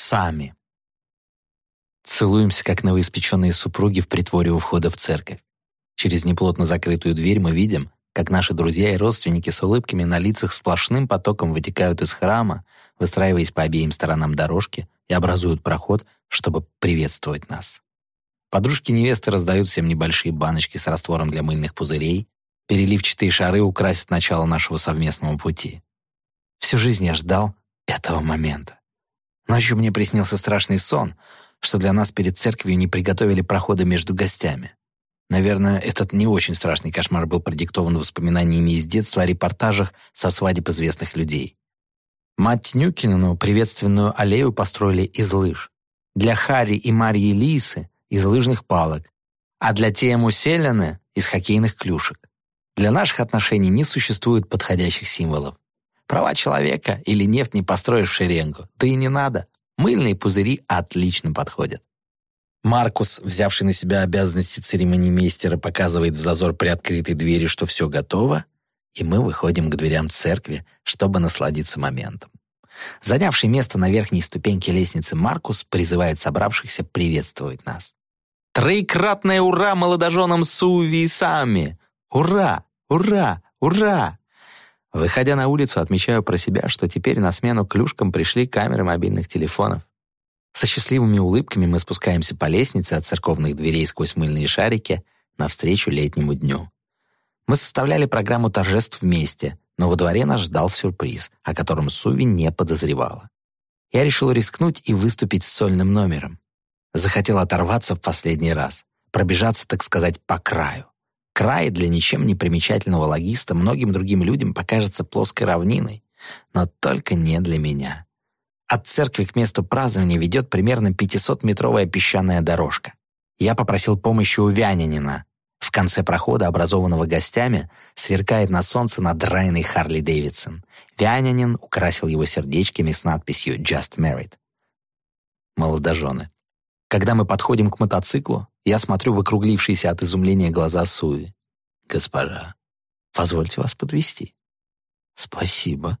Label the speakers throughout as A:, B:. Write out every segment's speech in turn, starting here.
A: Сами. Целуемся, как новоиспеченные супруги в притворе у входа в церковь. Через неплотно закрытую дверь мы видим, как наши друзья и родственники с улыбками на лицах сплошным потоком вытекают из храма, выстраиваясь по обеим сторонам дорожки и образуют проход, чтобы приветствовать нас. Подружки невесты раздают всем небольшие баночки с раствором для мыльных пузырей, переливчатые шары украсят начало нашего совместного пути. Всю жизнь я ждал этого момента. Ночью мне приснился страшный сон, что для нас перед церковью не приготовили прохода между гостями. Наверное, этот не очень страшный кошмар был продиктован воспоминаниями из детства о репортажах со свадеб известных людей. Мать Нюкинену приветственную аллею построили из лыж. Для Харри и Марьи Лисы — из лыжных палок, а для Тему Селены — из хоккейных клюшек. Для наших отношений не существует подходящих символов. Права человека или нефть не построишь шеренгу. Да и не надо. Мыльные пузыри отлично подходят. Маркус, взявший на себя обязанности церемонимейстера, показывает в зазор приоткрытой двери, что все готово, и мы выходим к дверям церкви, чтобы насладиться моментом. Занявший место на верхней ступеньке лестницы Маркус призывает собравшихся приветствовать нас. «Троекратное ура молодоженам Суви и Сами! Ура! Ура! Ура!» Выходя на улицу, отмечаю про себя, что теперь на смену клюшкам пришли камеры мобильных телефонов. Со счастливыми улыбками мы спускаемся по лестнице от церковных дверей сквозь мыльные шарики навстречу летнему дню. Мы составляли программу торжеств вместе, но во дворе нас ждал сюрприз, о котором Суви не подозревала. Я решил рискнуть и выступить с сольным номером. Захотел оторваться в последний раз, пробежаться, так сказать, по краю. Край для ничем не примечательного логиста многим другим людям покажется плоской равниной, но только не для меня. От церкви к месту празднования ведет примерно 500-метровая песчаная дорожка. Я попросил помощи у Вянинина. В конце прохода, образованного гостями, сверкает на солнце надраенный Харли Дэвидсон. Вянинин украсил его сердечками с надписью «Just Married». Молодожены. Когда мы подходим к мотоциклу, я смотрю в округлившиеся от изумления глаза Суи. «Госпожа, позвольте вас подвести. «Спасибо»,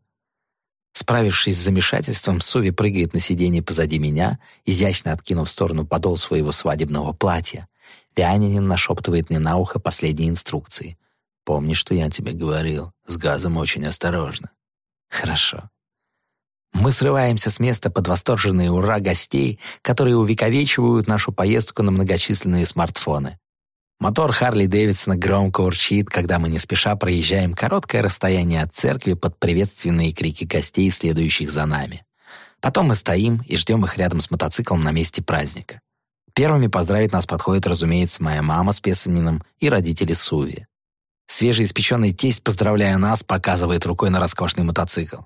A: Справившись с замешательством, Суви прыгает на сиденье позади меня, изящно откинув в сторону подол своего свадебного платья. Пианинин нашептывает мне на ухо последние инструкции. «Помни, что я тебе говорил. С газом очень осторожно». «Хорошо». Мы срываемся с места под восторженные ура гостей, которые увековечивают нашу поездку на многочисленные смартфоны. Мотор Харли Дэвидсона громко урчит, когда мы не спеша проезжаем короткое расстояние от церкви под приветственные крики гостей, следующих за нами. Потом мы стоим и ждем их рядом с мотоциклом на месте праздника. Первыми поздравить нас подходит, разумеется, моя мама с Песанином и родители Суви. Свежеиспеченный тесть, поздравляя нас, показывает рукой на роскошный мотоцикл.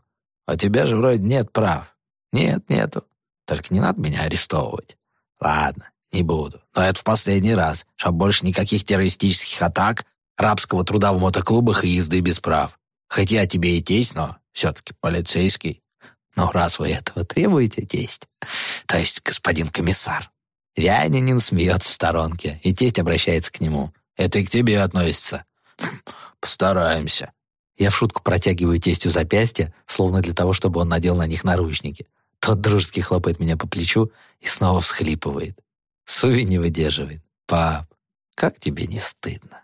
A: «У тебя же вроде нет прав». «Нет, нету. Только не надо меня арестовывать». «Ладно, не буду. Но это в последний раз, чтобы больше никаких террористических атак, рабского труда в мотоклубах и езды без прав. Хоть я тебе и тесть, но все-таки полицейский. Но раз вы этого требуете, тесть, то есть господин комиссар. Вянинин смеется в сторонке, и тесть обращается к нему. Это и к тебе относится. Хм, постараемся. Я в шутку протягиваю тестю запястье, словно для того, чтобы он надел на них наручники. Тот дружески хлопает меня по плечу и снова всхлипывает. Суви не выдерживает. «Пап, как тебе не стыдно?»